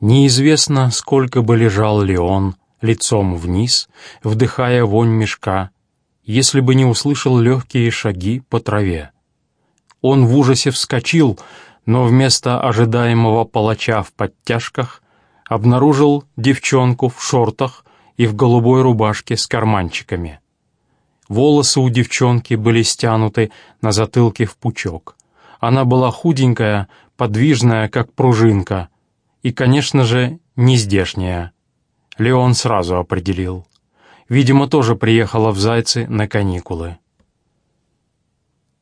Неизвестно, сколько бы лежал Леон лицом вниз, вдыхая вонь мешка, если бы не услышал легкие шаги по траве. Он в ужасе вскочил, но вместо ожидаемого палача в подтяжках обнаружил девчонку в шортах и в голубой рубашке с карманчиками. Волосы у девчонки были стянуты на затылке в пучок. Она была худенькая, подвижная, как пружинка, и, конечно же, не здешняя. Леон сразу определил. Видимо, тоже приехала в Зайцы на каникулы.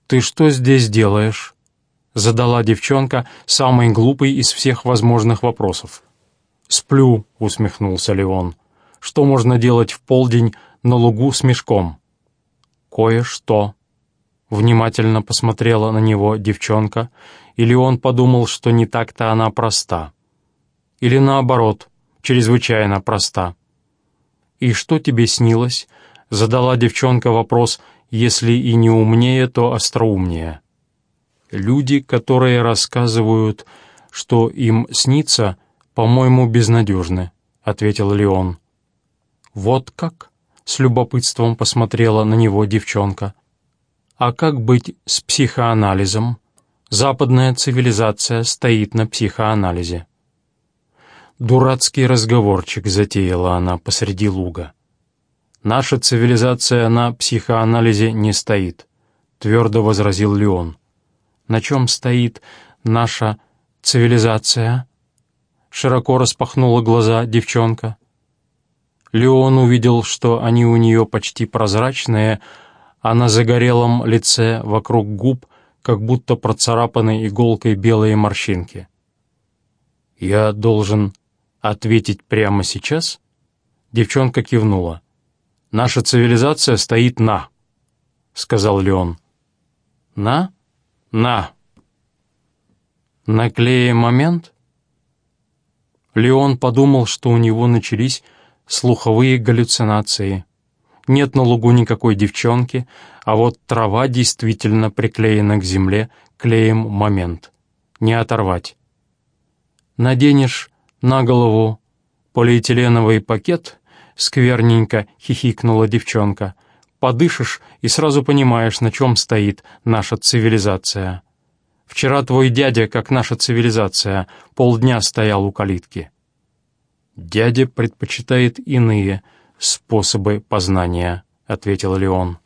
«Ты что здесь делаешь?» — задала девчонка самый глупый из всех возможных вопросов. «Сплю», — усмехнулся Леон. «Что можно делать в полдень на лугу с мешком?» «Кое-что», — внимательно посмотрела на него девчонка, и Леон подумал, что не так-то она проста. Или наоборот, чрезвычайно проста. «И что тебе снилось?» — задала девчонка вопрос, если и не умнее, то остроумнее. Люди, которые рассказывают, что им снится, по-моему, безнадежны, — ответил Леон. Вот как? — с любопытством посмотрела на него девчонка. А как быть с психоанализом? Западная цивилизация стоит на психоанализе. Дурацкий разговорчик затеяла она посреди луга. «Наша цивилизация на психоанализе не стоит», — твердо возразил Леон. На чем стоит наша цивилизация?» Широко распахнула глаза девчонка. Леон увидел, что они у нее почти прозрачные, а на загорелом лице вокруг губ как будто процарапаны иголкой белые морщинки. «Я должен ответить прямо сейчас?» Девчонка кивнула. «Наша цивилизация стоит на», — сказал Леон. «На?» «На!» Наклея момент? Леон подумал, что у него начались слуховые галлюцинации. Нет на лугу никакой девчонки, а вот трава действительно приклеена к земле клеем момент. Не оторвать. Наденешь на голову полиэтиленовый пакет, скверненько хихикнула девчонка, подышишь и сразу понимаешь, на чем стоит наша цивилизация. Вчера твой дядя, как наша цивилизация, полдня стоял у калитки. Дядя предпочитает иные способы познания, ответил Леон.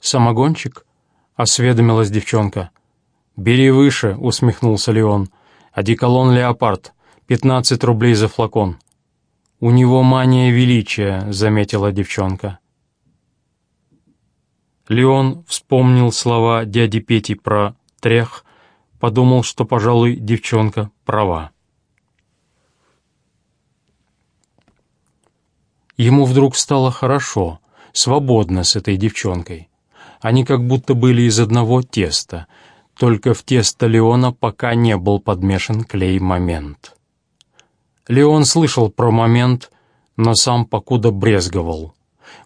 Самогончик? осведомилась девчонка. «Бери выше», — усмехнулся Леон. «Одеколон «Леопард», пятнадцать рублей за флакон». «У него мания величия», — заметила девчонка. Леон вспомнил слова дяди Пети про трех, подумал, что, пожалуй, девчонка права. Ему вдруг стало хорошо, свободно с этой девчонкой. Они как будто были из одного теста, только в тесто Леона пока не был подмешан клей-момент. Леон слышал про момент, но сам покуда брезговал.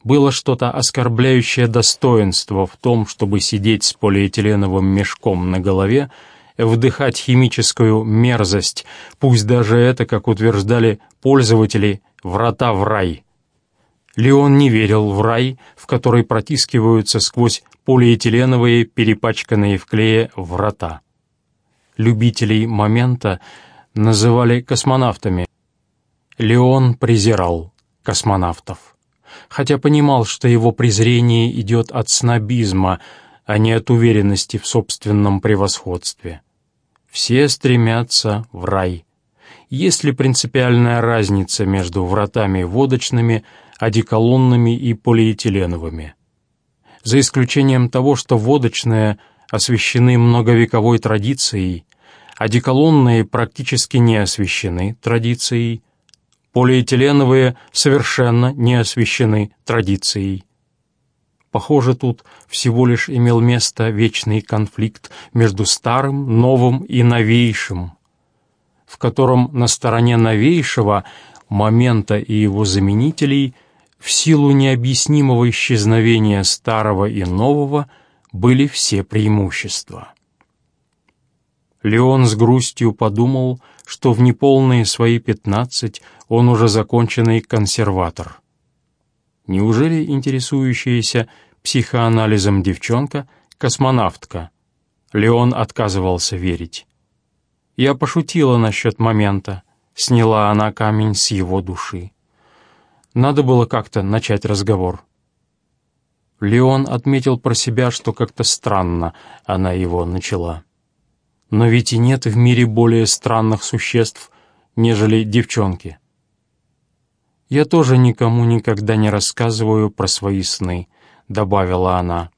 Было что-то оскорбляющее достоинство в том, чтобы сидеть с полиэтиленовым мешком на голове, вдыхать химическую мерзость, пусть даже это, как утверждали пользователи, врата в рай. Леон не верил в рай, в который протискиваются сквозь полиэтиленовые, перепачканные в клее врата. Любителей момента называли космонавтами. Леон презирал космонавтов, хотя понимал, что его презрение идет от снобизма, а не от уверенности в собственном превосходстве. Все стремятся в рай. Есть ли принципиальная разница между вратами водочными, одеколонными и полиэтиленовыми? За исключением того, что водочные освящены многовековой традицией, Одеколонные практически не освещены традицией, полиэтиленовые совершенно не освещены традицией. Похоже, тут всего лишь имел место вечный конфликт между старым, новым и новейшим, в котором на стороне новейшего момента и его заменителей в силу необъяснимого исчезновения старого и нового были все преимущества. Леон с грустью подумал, что в неполные свои пятнадцать он уже законченный консерватор. Неужели интересующаяся психоанализом девчонка — космонавтка? Леон отказывался верить. Я пошутила насчет момента. Сняла она камень с его души. Надо было как-то начать разговор. Леон отметил про себя, что как-то странно она его начала. Но ведь и нет в мире более странных существ, нежели девчонки. «Я тоже никому никогда не рассказываю про свои сны», — добавила она.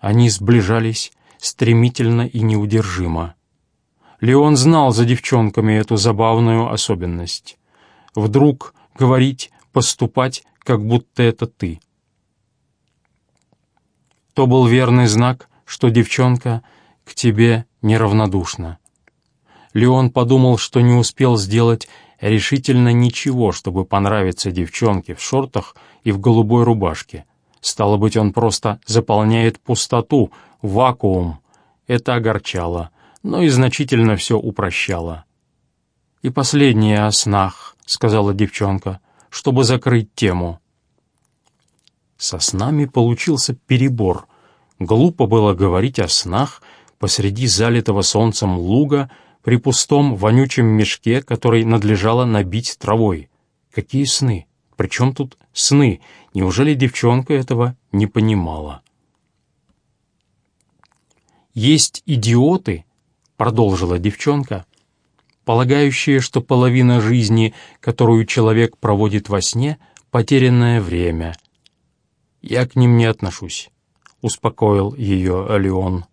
Они сближались стремительно и неудержимо. Леон знал за девчонками эту забавную особенность. Вдруг говорить, поступать, как будто это ты. То был верный знак, что девчонка к тебе неравнодушна. Леон подумал, что не успел сделать решительно ничего, чтобы понравиться девчонке в шортах и в голубой рубашке. Стало быть, он просто заполняет пустоту, вакуум. Это огорчало, но и значительно все упрощало. «И последнее о снах», — сказала девчонка, — «чтобы закрыть тему». Со снами получился перебор. Глупо было говорить о снах посреди залитого солнцем луга при пустом вонючем мешке, который надлежало набить травой. Какие сны? Причем тут сны? Неужели девчонка этого не понимала? «Есть идиоты», — продолжила девчонка, полагающие, что половина жизни, которую человек проводит во сне, — потерянное время. «Я к ним не отношусь», — успокоил ее Леон.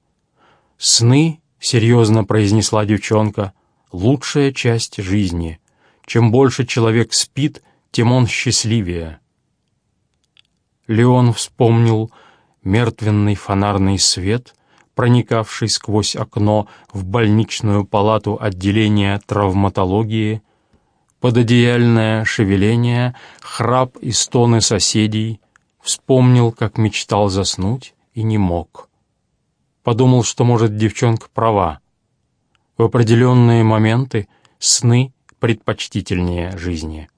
«Сны — серьезно произнесла девчонка, — лучшая часть жизни. Чем больше человек спит, тем он счастливее. Леон вспомнил мертвенный фонарный свет, проникавший сквозь окно в больничную палату отделения травматологии, пододеяльное шевеление, храп и стоны соседей, вспомнил, как мечтал заснуть и не мог. Подумал, что, может, девчонка права. В определенные моменты сны предпочтительнее жизни.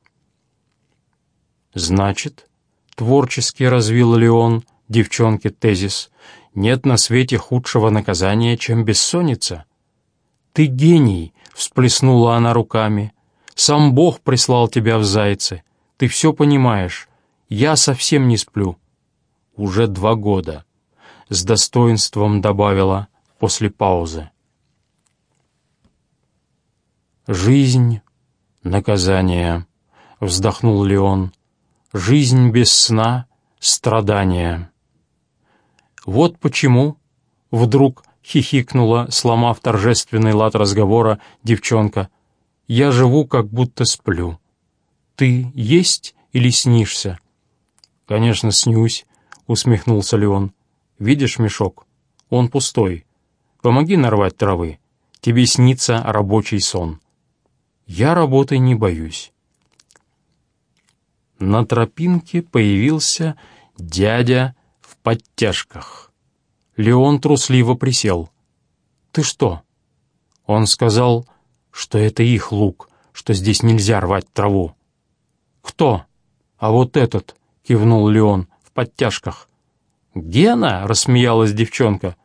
Значит, творчески развил ли он девчонке тезис, нет на свете худшего наказания, чем бессонница? «Ты гений!» — всплеснула она руками. «Сам Бог прислал тебя в зайцы. Ты все понимаешь. Я совсем не сплю». «Уже два года», с достоинством добавила после паузы. «Жизнь — наказание», — вздохнул Леон. «Жизнь без сна — страдание». «Вот почему», — вдруг хихикнула, сломав торжественный лад разговора, девчонка, «я живу, как будто сплю». «Ты есть или снишься?» «Конечно, снюсь», — усмехнулся Леон. Видишь мешок? Он пустой. Помоги нарвать травы. Тебе снится рабочий сон. Я работы не боюсь. На тропинке появился дядя подтяжках. Леон трусливо присел. «Ты что?» Он сказал, что это их лук, что здесь нельзя рвать траву. «Кто?» «А вот этот», — кивнул Леон, — «в подтяжках. «Гена?» — рассмеялась девчонка.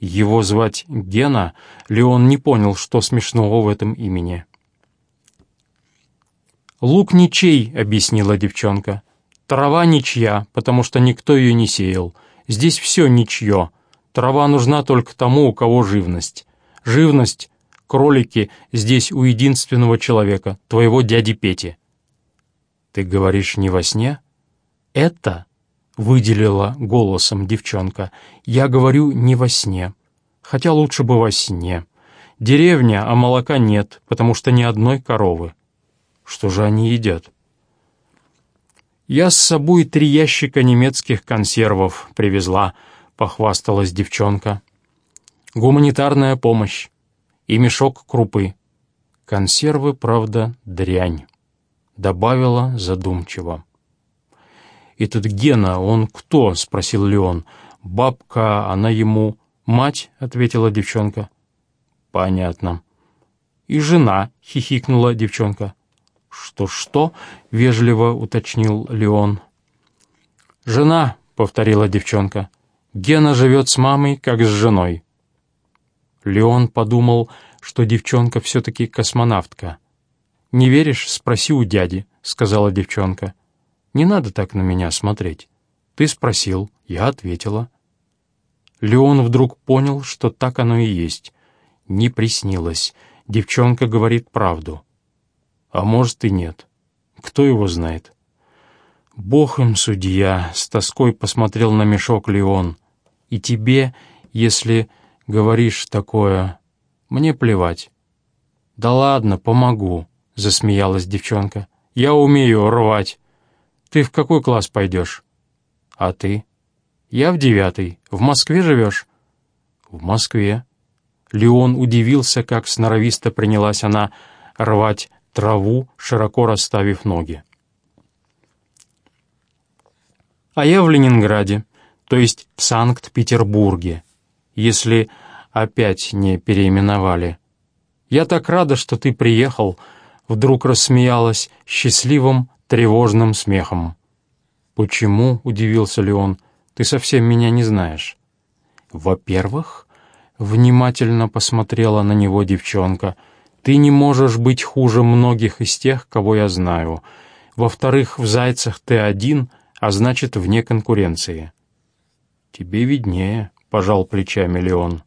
Его звать Гена, Леон не понял, что смешного в этом имени. «Лук ничей», — объяснила девчонка. «Трава ничья, потому что никто ее не сеял. Здесь все ничье. Трава нужна только тому, у кого живность. Живность, кролики здесь у единственного человека, твоего дяди Пети». «Ты говоришь не во сне?» «Это выделила голосом девчонка. «Я говорю не во сне. Хотя лучше бы во сне. Деревня, а молока нет, потому что ни одной коровы. Что же они едят?» «Я с собой три ящика немецких консервов привезла», — похвасталась девчонка. «Гуманитарная помощь и мешок крупы. Консервы, правда, дрянь», — добавила задумчиво. «Этот Гена, он кто?» — спросил Леон. «Бабка, она ему...» «Мать», — ответила девчонка. Понятно. И жена, хихикнула девчонка. Что-что? вежливо уточнил Леон. Жена, повторила девчонка. Гена живет с мамой, как с женой. Леон подумал, что девчонка все-таки космонавтка. «Не веришь? Спроси у дяди», — сказала девчонка. «Не надо так на меня смотреть. Ты спросил, я ответила». Леон вдруг понял, что так оно и есть. Не приснилось. Девчонка говорит правду. А может и нет. Кто его знает? Бог им судья, с тоской посмотрел на мешок Леон. И тебе, если говоришь такое, мне плевать. Да ладно, помогу, засмеялась девчонка. Я умею рвать. Ты в какой класс пойдешь? А ты? Я в девятый. В Москве живешь? В Москве. Леон удивился, как сноровисто принялась она рвать траву, широко расставив ноги. А я в Ленинграде, то есть в Санкт-Петербурге, если опять не переименовали. Я так рада, что ты приехал, вдруг рассмеялась счастливым, тревожным смехом. «Почему?» — удивился Леон. «Ты совсем меня не знаешь». «Во-первых...» — внимательно посмотрела на него девчонка. «Ты не можешь быть хуже многих из тех, кого я знаю. Во-вторых, в «Зайцах» ты один, а значит, вне конкуренции». «Тебе виднее», — пожал плечами Леон.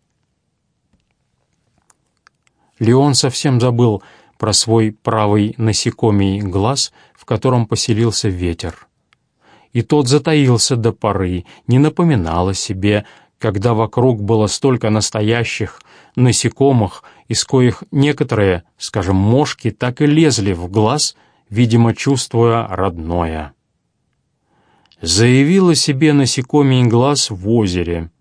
Леон совсем забыл про свой правый насекомий глаз, в котором поселился ветер и тот затаился до поры, не напоминал о себе, когда вокруг было столько настоящих насекомых, из коих некоторые, скажем, мошки, так и лезли в глаз, видимо, чувствуя родное. Заявил о себе насекомий глаз в озере,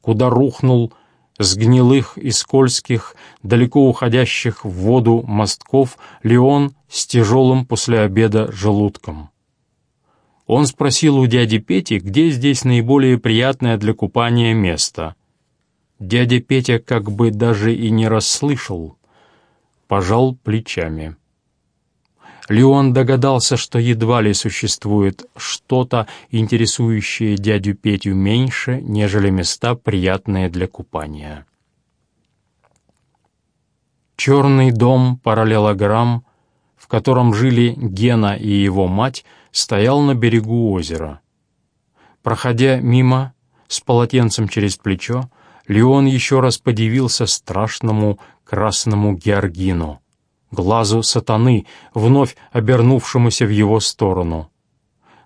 куда рухнул с гнилых и скользких, далеко уходящих в воду мостков Леон с тяжелым после обеда желудком. Он спросил у дяди Пети, где здесь наиболее приятное для купания место. Дядя Петя как бы даже и не расслышал, пожал плечами. Леон догадался, что едва ли существует что-то, интересующее дядю Петю меньше, нежели места, приятные для купания. Черный дом параллелограмм, в котором жили Гена и его мать, стоял на берегу озера. Проходя мимо, с полотенцем через плечо, Леон еще раз подивился страшному красному георгину, глазу сатаны, вновь обернувшемуся в его сторону.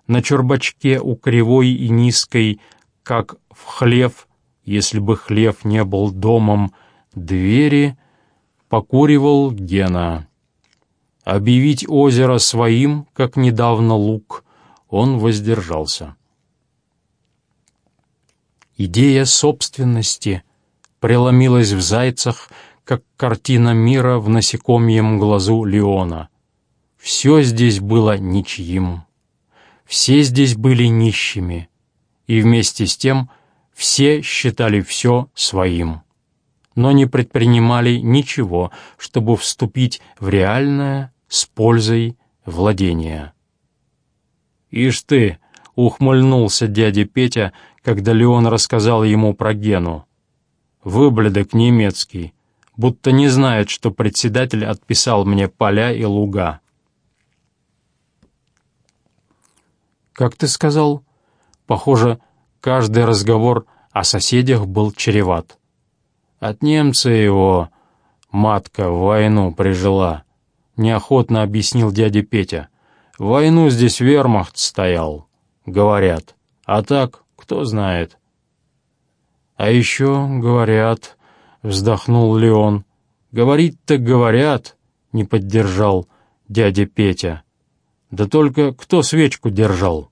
На чурбачке у кривой и низкой, как в хлев, если бы хлев не был домом, двери, покуривал Гена. Объявить озеро своим, как недавно луг, он воздержался. Идея собственности преломилась в зайцах, как картина мира в насекомьем глазу Леона. Все здесь было ничьим. Все здесь были нищими. И вместе с тем все считали все своим но не предпринимали ничего, чтобы вступить в реальное с пользой владения. «Ишь ты!» — ухмыльнулся дядя Петя, когда Леон рассказал ему про Гену. «Выблядок немецкий, будто не знает, что председатель отписал мне поля и луга». «Как ты сказал?» Похоже, каждый разговор о соседях был чреват. От немца его матка в войну прижила неохотно объяснил дядя Петя. «Войну здесь вермахт стоял, говорят. А так, кто знает». «А еще говорят», — вздохнул Леон. «Говорить-то говорят», — не поддержал дядя Петя. «Да только кто свечку держал?»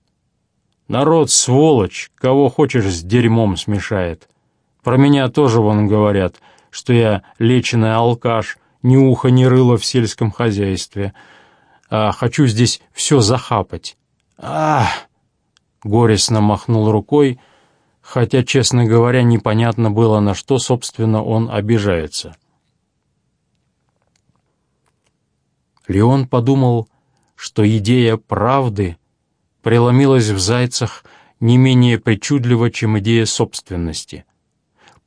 «Народ, сволочь, кого хочешь с дерьмом смешает. Про меня тоже вон говорят, что я леченый алкаш, ни уха, ни рыла в сельском хозяйстве. А хочу здесь все захапать. Ах! Горестно махнул рукой, хотя, честно говоря, непонятно было, на что, собственно, он обижается. Леон подумал, что идея правды преломилась в зайцах не менее причудливо, чем идея собственности.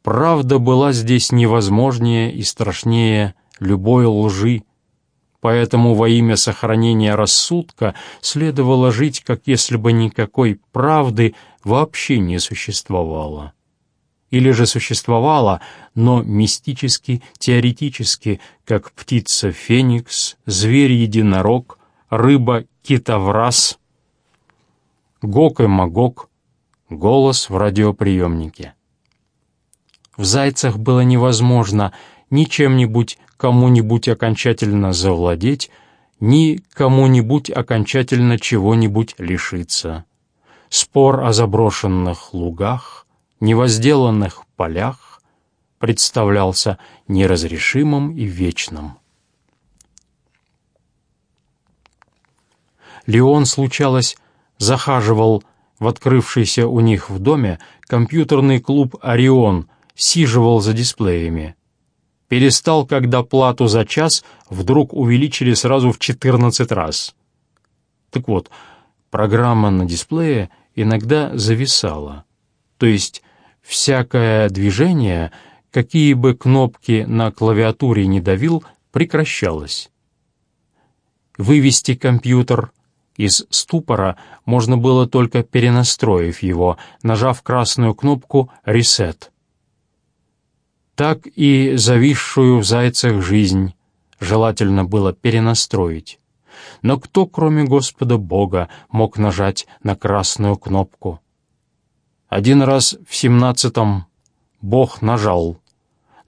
Правда была здесь невозможнее и страшнее любой лжи, поэтому во имя сохранения рассудка следовало жить, как если бы никакой правды вообще не существовало. Или же существовало, но мистически, теоретически, как птица-феникс, зверь-единорог, рыба-китовраз, Гог и Магог, голос в радиоприемнике. В «Зайцах» было невозможно ни чем-нибудь кому-нибудь окончательно завладеть, ни кому-нибудь окончательно чего-нибудь лишиться. Спор о заброшенных лугах, невозделанных полях представлялся неразрешимым и вечным. Леон, случалось, захаживал в открывшийся у них в доме компьютерный клуб «Орион», сиживал за дисплеями. Перестал, когда плату за час вдруг увеличили сразу в 14 раз. Так вот, программа на дисплее иногда зависала. То есть всякое движение, какие бы кнопки на клавиатуре не давил, прекращалось. Вывести компьютер из ступора можно было только перенастроив его, нажав красную кнопку «Ресет». Так и зависшую в зайцах жизнь желательно было перенастроить. Но кто, кроме Господа Бога, мог нажать на красную кнопку? Один раз в семнадцатом Бог нажал,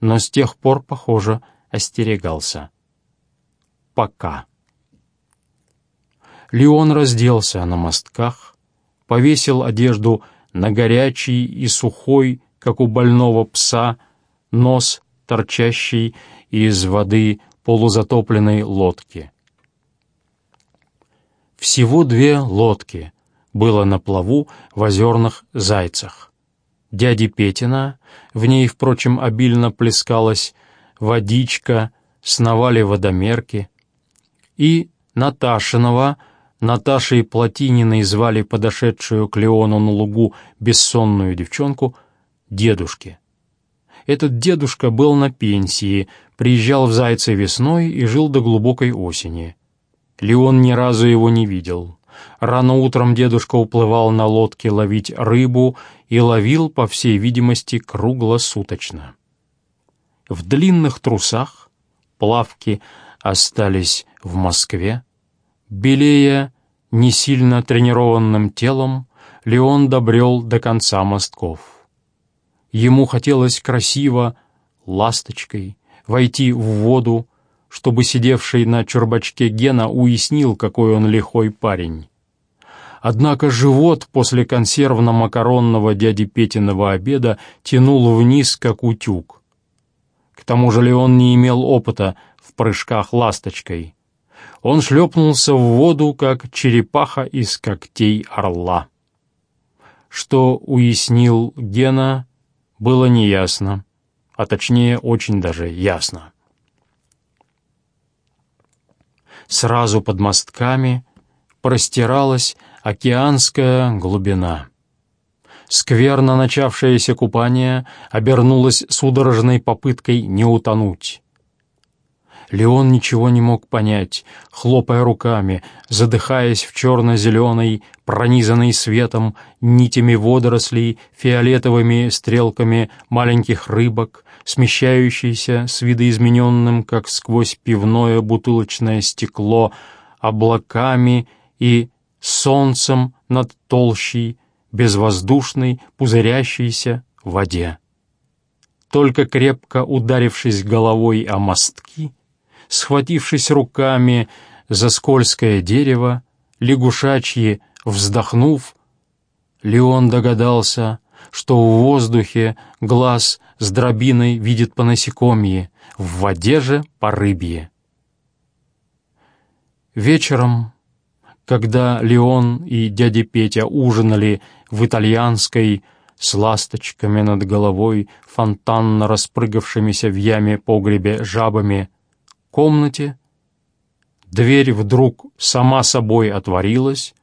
но с тех пор, похоже, остерегался. Пока. Леон разделся на мостках, повесил одежду на горячий и сухой, как у больного пса, нос, торчащий из воды полузатопленной лодки. Всего две лодки было на плаву в озерных зайцах. Дяди Петина, в ней, впрочем, обильно плескалась водичка, сновали водомерки, и Наташинова — Наташей Платининой звали подошедшую к Леону на лугу бессонную девчонку дедушки. Этот дедушка был на пенсии, приезжал в Зайце весной и жил до глубокой осени. Леон ни разу его не видел. Рано утром дедушка уплывал на лодке ловить рыбу и ловил, по всей видимости, круглосуточно. В длинных трусах плавки остались в Москве, Белея не сильно тренированным телом, Леон добрел до конца мостков. Ему хотелось красиво, ласточкой, войти в воду, чтобы сидевший на чурбачке Гена уяснил, какой он лихой парень. Однако живот после консервно-макаронного дяди Петиного обеда тянул вниз, как утюг. К тому же Леон не имел опыта в прыжках ласточкой он шлепнулся в воду, как черепаха из когтей орла. Что уяснил Гена, было неясно, а точнее очень даже ясно. Сразу под мостками простиралась океанская глубина. Скверно начавшееся купание обернулось судорожной попыткой не утонуть. Леон ничего не мог понять, хлопая руками, задыхаясь в черно-зеленой, пронизанной светом, нитями водорослей, фиолетовыми стрелками маленьких рыбок, смещающейся с видоизмененным, как сквозь пивное бутылочное стекло, облаками и солнцем над толщей, безвоздушной, пузырящейся воде. Только крепко ударившись головой о мостки, схватившись руками за скользкое дерево, лягушачьи, вздохнув, Леон догадался, что в воздухе глаз с дробиной видит по насекомье, в воде же по рыбье. Вечером, когда Леон и дядя Петя ужинали в итальянской с ласточками над головой, фонтанно распрыгавшимися в яме погребе жабами, комнате Дверь вдруг сама собой отворилась,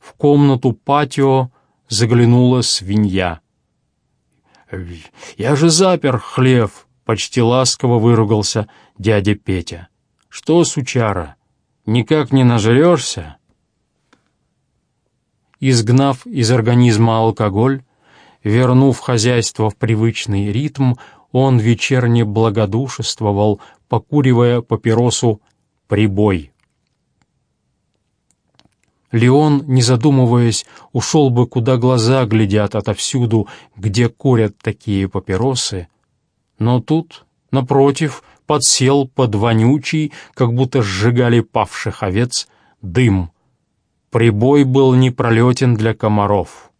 в комнату патио заглянула свинья. «Я же запер хлев!» — почти ласково выругался дядя Петя. «Что, сучара, никак не нажрешься?» Изгнав из организма алкоголь, вернув хозяйство в привычный ритм, он вечерне благодушествовал, покуривая папиросу «Прибой». Леон, не задумываясь, ушел бы, куда глаза глядят отовсюду, где курят такие папиросы. Но тут, напротив, подсел под вонючий, как будто сжигали павших овец, дым. Прибой был непролетен для комаров.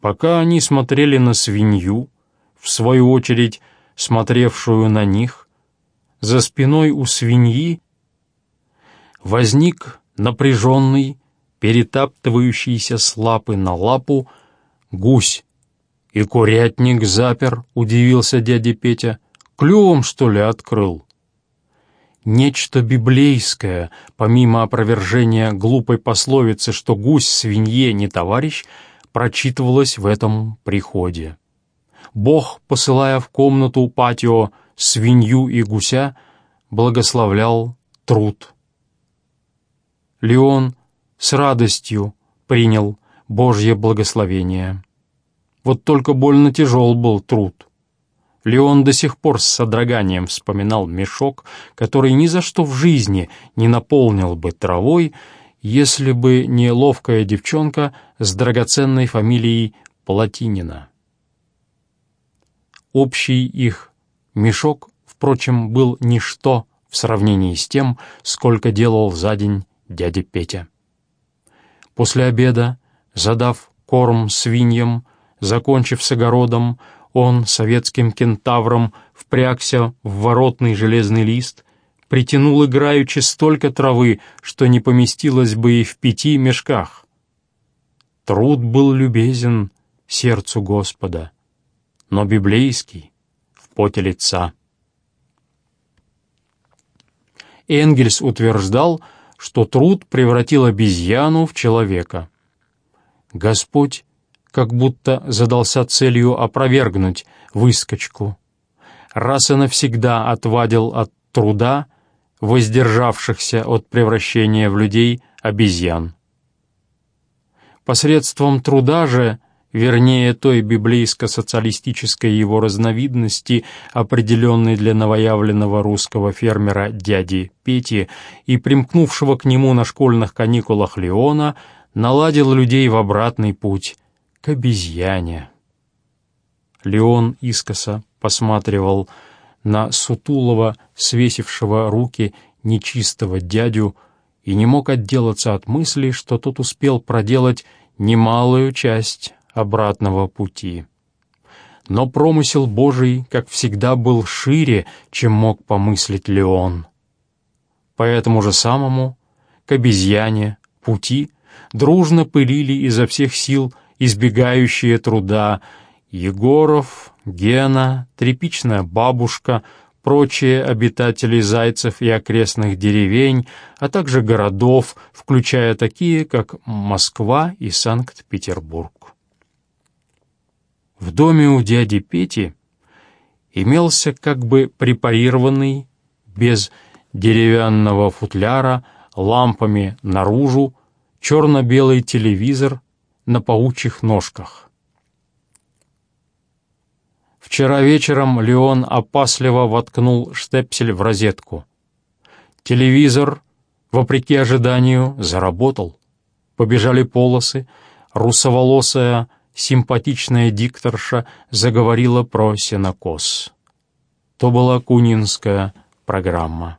Пока они смотрели на свинью, в свою очередь смотревшую на них, за спиной у свиньи возник напряженный, перетаптывающийся с лапы на лапу, гусь. «И курятник запер», — удивился дядя Петя. «Клювом, что ли, открыл?» Нечто библейское, помимо опровержения глупой пословицы, что гусь свинье не товарищ, прочитывалось в этом приходе. Бог, посылая в комнату патио свинью и гуся, благословлял труд. Леон с радостью принял Божье благословение. Вот только больно тяжел был труд. Леон до сих пор с содроганием вспоминал мешок, который ни за что в жизни не наполнил бы травой, если бы не ловкая девчонка с драгоценной фамилией Платинина. Общий их мешок, впрочем, был ничто в сравнении с тем, сколько делал за день дядя Петя. После обеда, задав корм свиньям, закончив с огородом, он советским кентавром впрягся в воротный железный лист, притянул играючи столько травы, что не поместилось бы и в пяти мешках. Труд был любезен сердцу Господа, но библейский в поте лица. Энгельс утверждал, что труд превратил обезьяну в человека. Господь как будто задался целью опровергнуть выскочку. Раз и навсегда отвадил от труда воздержавшихся от превращения в людей обезьян. Посредством труда же вернее той библейско-социалистической его разновидности, определенной для новоявленного русского фермера дяди Пети и примкнувшего к нему на школьных каникулах Леона, наладил людей в обратный путь, к обезьяне. Леон искоса посматривал на сутулого, свесившего руки нечистого дядю, и не мог отделаться от мысли, что тот успел проделать немалую часть обратного пути. Но промысел Божий, как всегда, был шире, чем мог помыслить Леон. По этому же самому, к обезьяне, пути, дружно пылили изо всех сил избегающие труда Егоров, Гена, тряпичная бабушка, прочие обитатели Зайцев и окрестных деревень, а также городов, включая такие, как Москва и Санкт-Петербург. В доме у дяди Пети имелся как бы препарированный, без деревянного футляра, лампами наружу, черно-белый телевизор на паучьих ножках. Вчера вечером Леон опасливо воткнул штепсель в розетку. Телевизор, вопреки ожиданию, заработал. Побежали полосы, русоволосая симпатичная дикторша заговорила про сенокос. То была кунинская программа.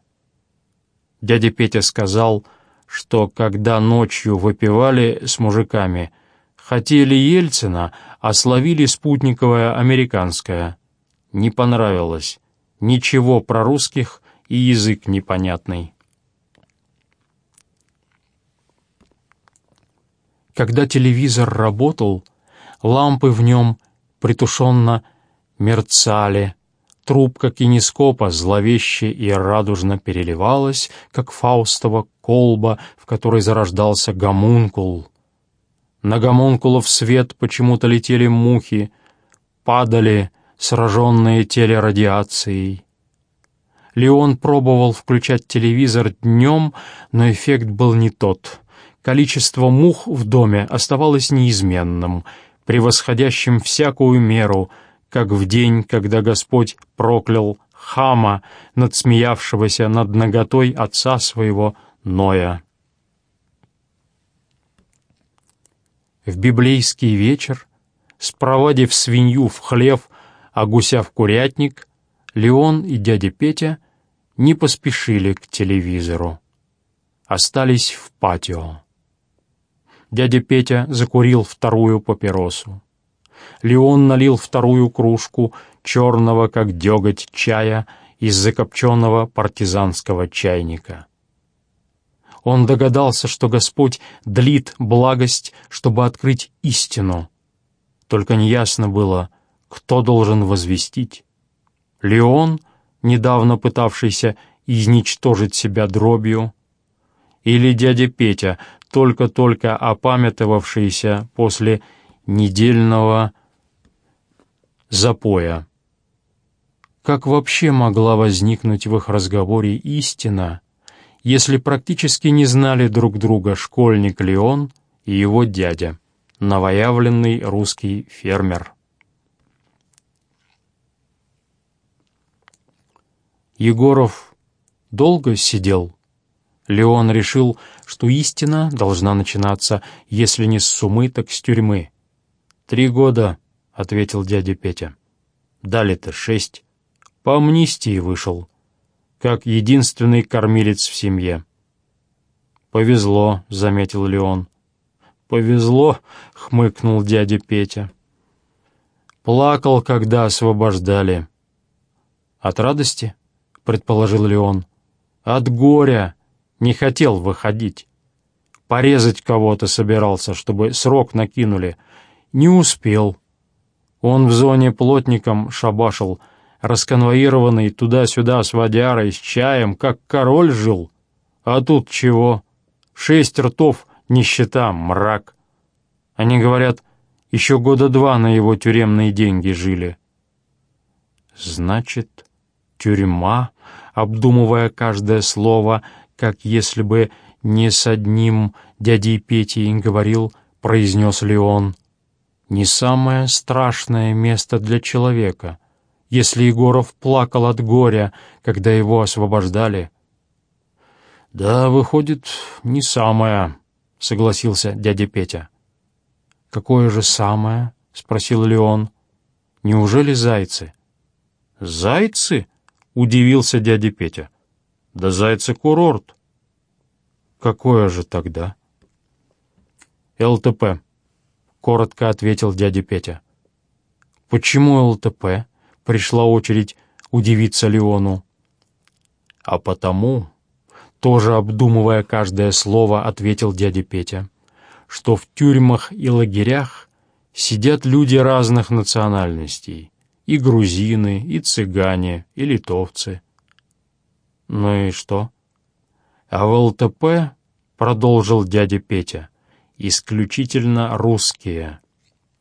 Дядя Петя сказал, что когда ночью выпивали с мужиками, хотели Ельцина, а словили спутниковое американское. Не понравилось. Ничего про русских и язык непонятный. Когда телевизор работал, Лампы в нем притушенно мерцали, Трубка кинескопа зловеще и радужно переливалась, как фаустова колба, в которой зарождался гомункул. На гомункулов свет почему-то летели мухи, падали, сраженные телерадиацией. Леон пробовал включать телевизор днем, но эффект был не тот. Количество мух в доме оставалось неизменным, превосходящим всякую меру, как в день, когда Господь проклял Хама, надсмеявшегося над наготой отца своего Ноя. В библейский вечер, спровадив свинью в хлев, а гуся в курятник, Леон и дядя Петя не поспешили к телевизору. Остались в патио. Дядя Петя закурил вторую папиросу. Леон налил вторую кружку черного, как деготь, чая из закопченного партизанского чайника. Он догадался, что Господь длит благость, чтобы открыть истину. Только неясно было, кто должен возвестить. Леон недавно пытавшийся изничтожить себя дробью, или дядя Петя, только-только опамятовавшийся после недельного запоя. Как вообще могла возникнуть в их разговоре истина, если практически не знали друг друга школьник Леон и его дядя, новоявленный русский фермер? Егоров долго сидел. Леон решил, что истина должна начинаться, если не с сумы, так с тюрьмы. «Три года», — ответил дядя Петя. «Дали-то шесть. По амнистии вышел, как единственный кормилец в семье». «Повезло», — заметил Леон. «Повезло», — хмыкнул дядя Петя. «Плакал, когда освобождали». «От радости?» предположил Леон. «От горя! Не хотел выходить. Порезать кого-то собирался, чтобы срок накинули. Не успел. Он в зоне плотником шабашил, расконвоированный туда-сюда с водярой, с чаем, как король жил. А тут чего? Шесть ртов, нищета, мрак. Они говорят, еще года два на его тюремные деньги жили. Значит, тюрьма обдумывая каждое слово, как если бы не с одним дядей Петей говорил, произнес ли он. Не самое страшное место для человека, если Егоров плакал от горя, когда его освобождали. «Да, выходит, не самое», — согласился дядя Петя. «Какое же самое?» — спросил Леон. «Неужели зайцы?» «Зайцы?» Удивился дядя Петя. Да зайцы курорт. Какое же тогда? ЛТП, коротко ответил дядя Петя. Почему ЛТП? Пришла очередь удивиться Леону. А потому, тоже обдумывая каждое слово, ответил дядя Петя, что в тюрьмах и лагерях сидят люди разных национальностей, и грузины, и цыгане, и литовцы. Ну и что? А в ЛТП, продолжил дядя Петя, исключительно русские.